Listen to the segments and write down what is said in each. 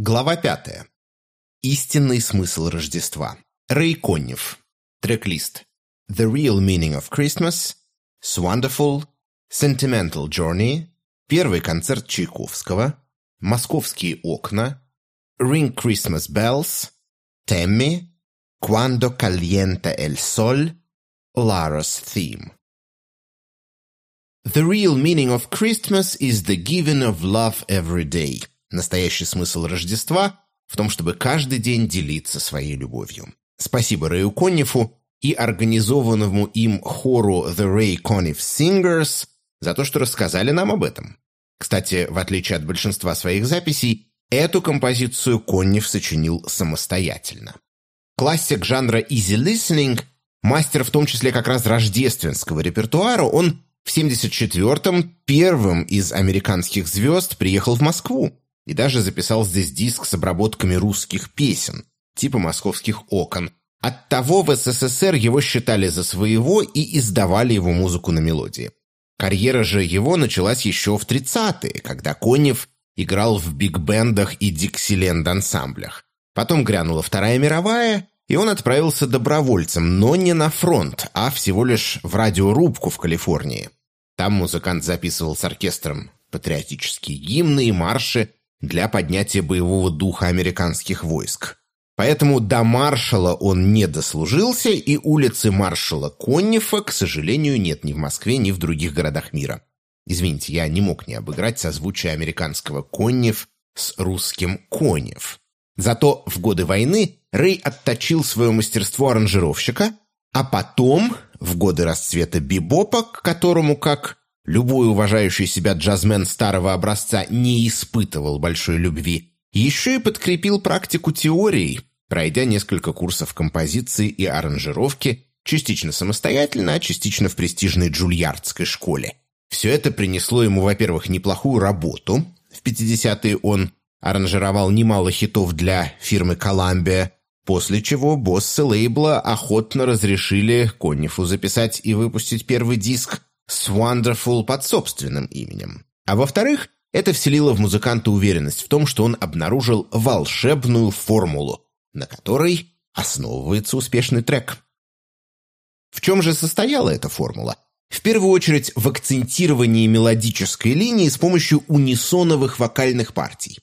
Глава пятая. Истинный смысл Рождества. Рэй Коннев. Трек-лист. The Real Meaning of Christmas. Wonderful. Sentimental Journey. Первый концерт Чайковского. Московские окна. Ring Christmas Bells. Темми. Quando calienta el sol. Lara's Theme. The real meaning of Christmas is the giving of love every day. Настоящий смысл Рождества в том, чтобы каждый день делиться своей любовью. Спасибо Рэю Коннифу и организованному им хору The Ray Conniff Singers за то, что рассказали нам об этом. Кстати, в отличие от большинства своих записей, эту композицию Конниф сочинил самостоятельно. Классик жанра easy listening, мастер в том числе как раз рождественского репертуара, он в 74-м первым из американских звезд приехал в Москву и даже записал здесь диск с обработками русских песен, типа «Московских окон». Оттого в СССР его считали за своего и издавали его музыку на мелодии. Карьера же его началась еще в 30-е, когда Конев играл в биг-бендах и диксиленд-ансамблях. Потом грянула Вторая мировая, и он отправился добровольцем, но не на фронт, а всего лишь в радиорубку в Калифорнии. Там музыкант записывал с оркестром патриотические гимны и марши для поднятия боевого духа американских войск. Поэтому до маршала он не дослужился, и улицы маршала Коннифа, к сожалению, нет ни в Москве, ни в других городах мира. Извините, я не мог не обыграть созвучие американского «Коннев» с русским «Конев». Зато в годы войны Рэй отточил свое мастерство аранжировщика, а потом, в годы расцвета бибопа, к которому, как любой уважающий себя джазмен старого образца не испытывал большой любви, еще и подкрепил практику теорией, пройдя несколько курсов композиции и аранжировки, частично самостоятельно, а частично в престижной джульярдской школе. Все это принесло ему, во-первых, неплохую работу. В 50-е он аранжировал немало хитов для фирмы «Коламбия», после чего боссы лейбла охотно разрешили Коннифу записать и выпустить первый диск с Wonderful под собственным именем. А во-вторых, это вселило в музыканта уверенность в том, что он обнаружил волшебную формулу, на которой основывается успешный трек. В чем же состояла эта формула? В первую очередь в акцентировании мелодической линии с помощью унисоновых вокальных партий.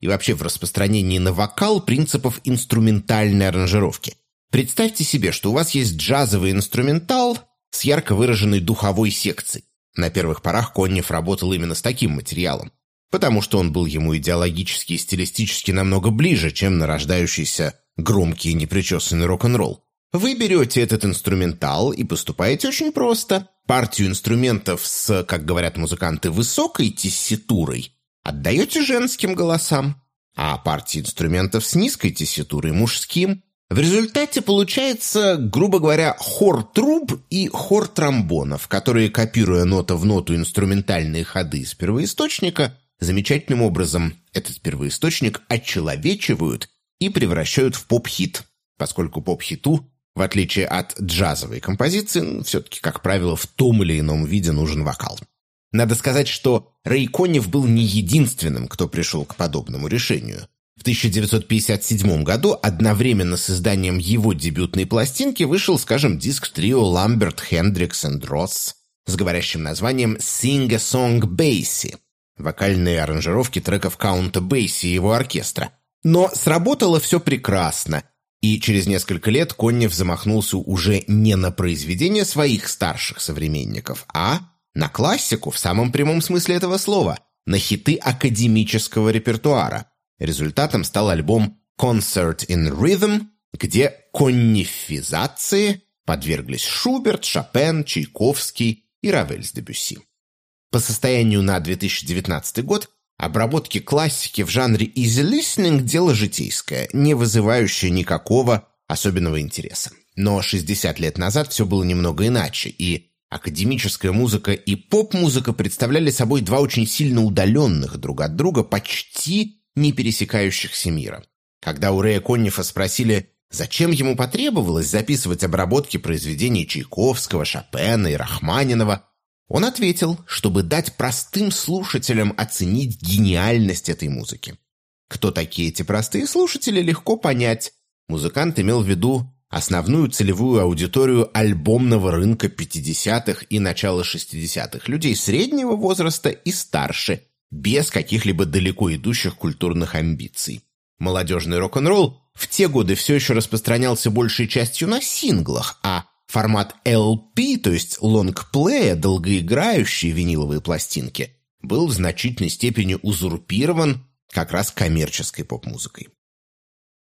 И вообще в распространении на вокал принципов инструментальной аранжировки. Представьте себе, что у вас есть джазовый инструментал – с ярко выраженной духовой секцией. На первых порах Коннев работал именно с таким материалом, потому что он был ему идеологически и стилистически намного ближе, чем нарождающийся громкий и непричесанный рок-н-ролл. Вы берете этот инструментал и поступаете очень просто. Партию инструментов с, как говорят музыканты, высокой тесситурой отдаете женским голосам, а партии инструментов с низкой тесситурой мужским. В результате получается, грубо говоря, хор труб и хор тромбонов, которые, копируя нота в ноту инструментальные ходы из первоисточника, замечательным образом этот первоисточник очеловечивают и превращают в поп-хит, поскольку поп-хиту, в отличие от джазовой композиции, все-таки, как правило, в том или ином виде нужен вокал. Надо сказать, что Рэй Коннев был не единственным, кто пришел к подобному решению. В 1957 году одновременно с изданием его дебютной пластинки вышел, скажем, диск трио Ламберт, Хендрикс и Росс с говорящим названием «Sing a Song Basie» — вокальные аранжировки треков Каунта Бейси и его оркестра. Но сработало все прекрасно, и через несколько лет Коннев замахнулся уже не на произведение своих старших современников, а на классику в самом прямом смысле этого слова, на хиты академического репертуара — Результатом стал альбом «Concert in Rhythm», где коннифизации подверглись Шуберт, Шопен, Чайковский и Равель с Дебюсси. По состоянию на 2019 год обработки классики в жанре easy listening – дело житейское, не вызывающее никакого особенного интереса. Но 60 лет назад все было немного иначе, и академическая музыка и поп-музыка представляли собой два очень сильно удаленных друг от друга почти не пересекающихся мира. Когда у Рэя Коннифа спросили, зачем ему потребовалось записывать обработки произведений Чайковского, Шопена и Рахманинова, он ответил, чтобы дать простым слушателям оценить гениальность этой музыки. Кто такие эти простые слушатели, легко понять. Музыкант имел в виду основную целевую аудиторию альбомного рынка 50-х и начала 60-х, людей среднего возраста и старше, без каких-либо далеко идущих культурных амбиций. Молодежный рок-н-ролл в те годы все еще распространялся большей частью на синглах, а формат LP, то есть лонгплея, долгоиграющие виниловые пластинки, был в значительной степени узурпирован как раз коммерческой поп-музыкой.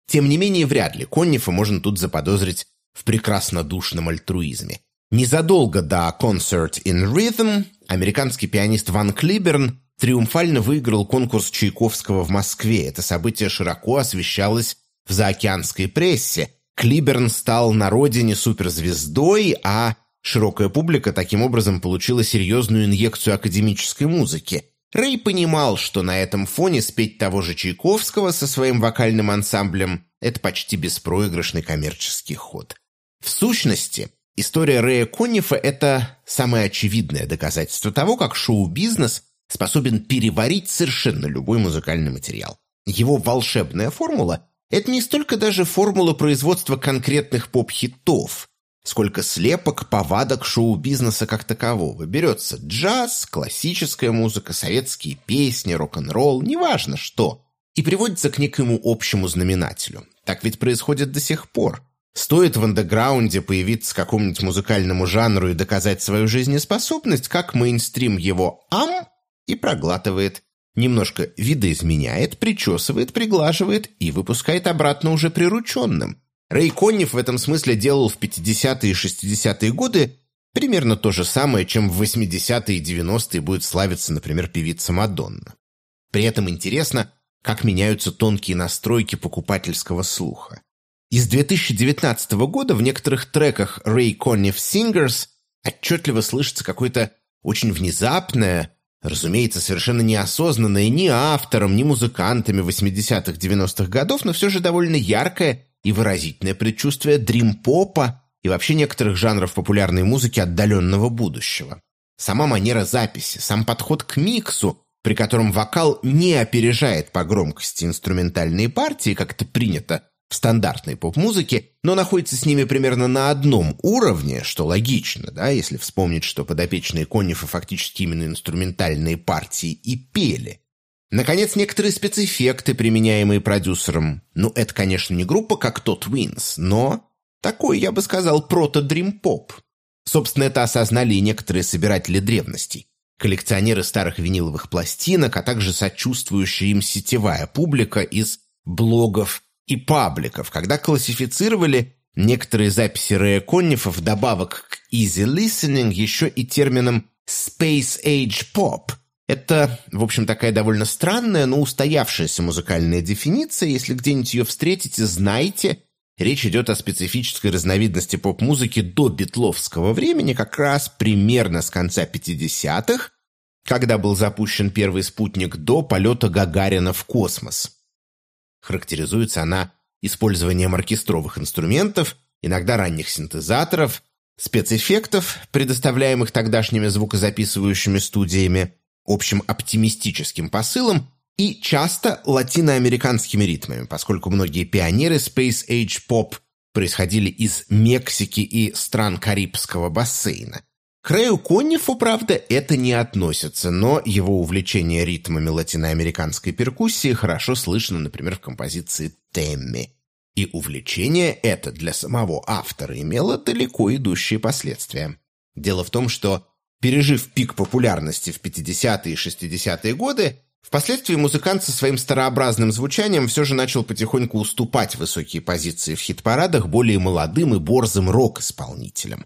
Тем не менее, вряд ли Коннифа можно тут заподозрить в прекраснодушном альтруизме. Незадолго до «Concert in Rhythm» американский пианист Ван Клиберн триумфально выиграл конкурс Чайковского в Москве. Это событие широко освещалось в заокеанской прессе. Клиберн стал на родине суперзвездой, а широкая публика таким образом получила серьезную инъекцию академической музыки. Рэй понимал, что на этом фоне спеть того же Чайковского со своим вокальным ансамблем – это почти беспроигрышный коммерческий ход. В сущности, история Рэя Коннифа – это самое очевидное доказательство того, как шоу-бизнес способен переварить совершенно любой музыкальный материал. Его волшебная формула – это не столько даже формула производства конкретных поп-хитов, сколько слепок, повадок шоу-бизнеса как такового. Берется джаз, классическая музыка, советские песни, рок-н-ролл, неважно что, и приводится к некоему общему знаменателю. Так ведь происходит до сих пор. Стоит в андеграунде появиться какому-нибудь музыкальному жанру и доказать свою жизнеспособность, как мейнстрим его «ам» и проглатывает, немножко видоизменяет, причесывает, приглаживает и выпускает обратно уже прирученным – Рэй Коннив в этом смысле делал в 50-е и 60-е годы примерно то же самое, чем в 80-е и 90-е будет славиться, например, певица Мадонна. При этом интересно, как меняются тонкие настройки покупательского слуха. Из 2019 года в некоторых треках Ray Conniff Singers отчетливо слышится какое-то очень внезапное, разумеется, совершенно неосознанное ни автором, ни музыкантами 80-х-90-х годов, но все же довольно яркое и выразительное предчувствие дрим-попа и вообще некоторых жанров популярной музыки отдаленного будущего. Сама манера записи, сам подход к миксу, при котором вокал не опережает по громкости инструментальные партии, как это принято в стандартной поп-музыке, но находится с ними примерно на одном уровне, что логично, да, если вспомнить, что подопечные Коннифа фактически именно инструментальные партии и пели. Наконец, некоторые спецэффекты, применяемые продюсером. Ну, это, конечно, не группа, как тот Wins, но такой, я бы сказал, прото-дрим-поп. Собственно, это осознали и некоторые собиратели древностей. Коллекционеры старых виниловых пластинок, а также сочувствующая им сетевая публика из блогов и пабликов, когда классифицировали некоторые записи Рэя Коннифа вдобавок к easy listening еще и термином space age pop – это, в общем, такая довольно странная, но устоявшаяся музыкальная дефиниция. Если где-нибудь ее встретите, знайте, речь идет о специфической разновидности поп-музыки до битловского времени, как раз примерно с конца 50-х, когда был запущен первый спутник до полета Гагарина в космос. Характеризуется она использованием оркестровых инструментов, иногда ранних синтезаторов, спецэффектов, предоставляемых тогдашними звукозаписывающими студиями, общим оптимистическим посылом и часто латиноамериканскими ритмами, поскольку многие пионеры Space Age Pop происходили из Мексики и стран Карибского бассейна. К Рэю Коннифу, правда, это не относится, но его увлечение ритмами латиноамериканской перкуссии хорошо слышно, например, в композиции «Темми». И увлечение это для самого автора имело далеко идущие последствия. Дело в том, что Пережив пик популярности в 50-е и 60-е годы, впоследствии музыкант со своим старообразным звучанием все же начал потихоньку уступать высокие позиции в хит-парадах более молодым и борзым рок-исполнителям.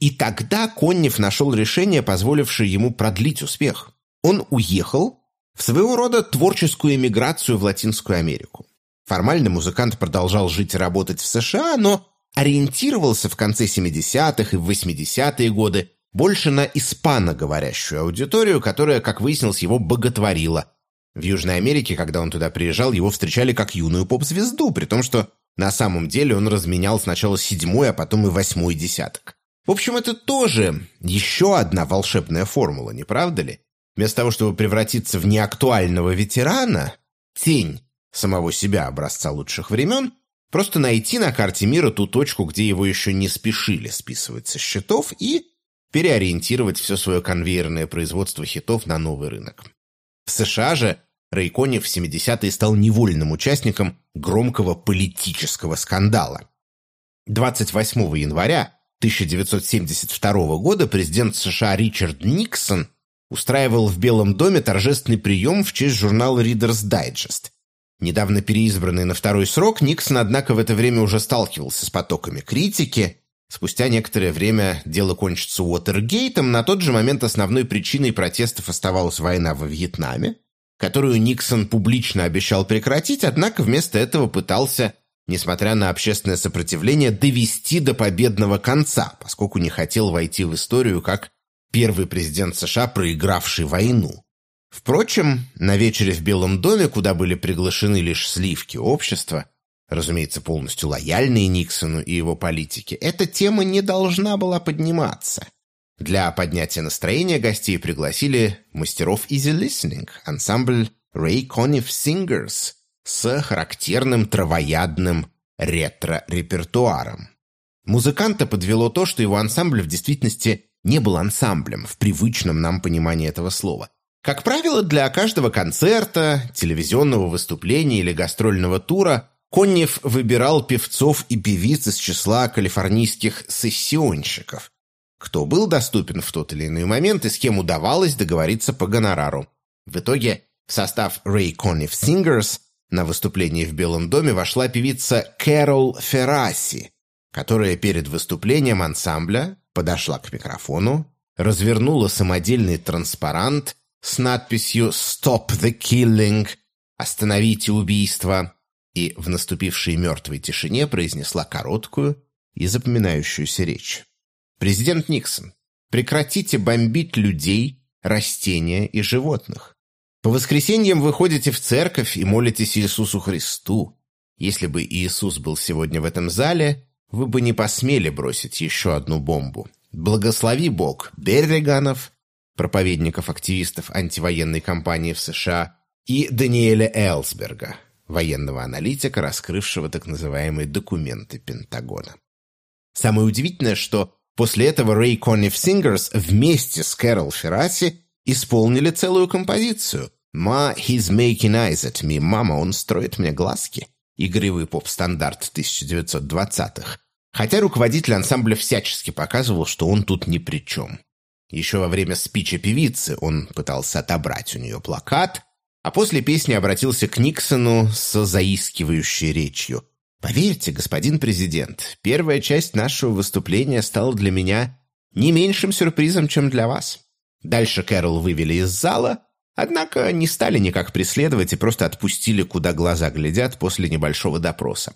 И тогда Коннев нашел решение, позволившее ему продлить успех. Он уехал в своего рода творческую эмиграцию в Латинскую Америку. Формально музыкант продолжал жить и работать в США, но ориентировался в конце 70-х и 80-е годы больше на испаноговорящую аудиторию, которая, как выяснилось, его боготворила. В Южной Америке, когда он туда приезжал, его встречали как юную поп-звезду, при том, что на самом деле он разменял сначала седьмой, а потом и восьмой десяток. В общем, это тоже еще одна волшебная формула, не правда ли? Вместо того, чтобы превратиться в неактуального ветерана, тень самого себя образца лучших времен, просто найти на карте мира ту точку, где его еще не спешили списывать со счетов и переориентировать все свое конвейерное производство хитов на новый рынок. В США же Рейкони в 70-е стал невольным участником громкого политического скандала. 28 января 1972 года президент США Ричард Никсон устраивал в Белом доме торжественный прием в честь журнала Reader's Digest. Недавно переизбранный на второй срок, Никсон, однако, в это время уже сталкивался с потоками критики. Спустя некоторое время дело кончится Уотергейтом. На тот же момент основной причиной протестов оставалась война во Вьетнаме, которую Никсон публично обещал прекратить, однако вместо этого пытался, несмотря на общественное сопротивление, довести до победного конца, поскольку не хотел войти в историю как первый президент США, проигравший войну. Впрочем, на вечере в Белом доме, куда были приглашены лишь сливки общества, разумеется, полностью лояльные Никсону и его политике, эта тема не должна была подниматься. Для поднятия настроения гостей пригласили мастеров Easy Listening, ансамбль Ray Conniff Singers с характерным травоядным ретро-репертуаром. Музыканта подвело то, что его ансамбль в действительности не был ансамблем в привычном нам понимании этого слова. Как правило, для каждого концерта, телевизионного выступления или гастрольного тура Коннев выбирал певцов и певиц из числа калифорнийских сессионщиков, кто был доступен в тот или иной момент и с кем удавалось договориться по гонорару. В итоге в состав Ray Conniff Singers на выступлении в Белом доме вошла певица Кэрол Ферраси, которая перед выступлением ансамбля подошла к микрофону, развернула самодельный транспарант с надписью «Stop the killing» «Остановите убийство» и в наступившей мертвой тишине произнесла короткую и запоминающуюся речь. «Президент Никсон, прекратите бомбить людей, растения и животных. По воскресеньям вы ходите в церковь и молитесь Иисусу Христу. Если бы Иисус был сегодня в этом зале, вы бы не посмели бросить еще одну бомбу. Благослови Бог Берриганов, проповедников-активистов антивоенной кампании в США, и Даниэля Элсберга, военного аналитика, раскрывшего так называемые документы Пентагона. Самое удивительное, что после этого Рэй Conniff Singers вместе с Кэрол Ферраси исполнили целую композицию «Ma, he's making eyes at me» «Мама, он строит мне глазки» игривый поп-стандарт 1920-х, хотя руководитель ансамбля всячески показывал, что он тут ни при чем. Еще во время спича певицы он пытался отобрать у нее плакат, а после песни обратился к Никсону с заискивающей речью. «Поверьте, господин президент, первая часть нашего выступления стала для меня не меньшим сюрпризом, чем для вас». Дальше Кэрол вывели из зала, однако не стали никак преследовать и просто отпустили, куда глаза глядят после небольшого допроса.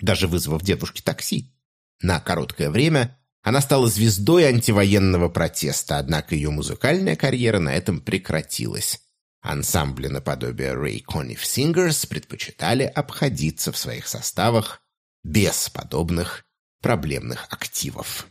Даже вызвав девушке такси. На короткое время она стала звездой антивоенного протеста, однако ее музыкальная карьера на этом прекратилась. Ансамбли наподобие Ray Conniff Singers предпочитали обходиться в своих составах без подобных проблемных активов.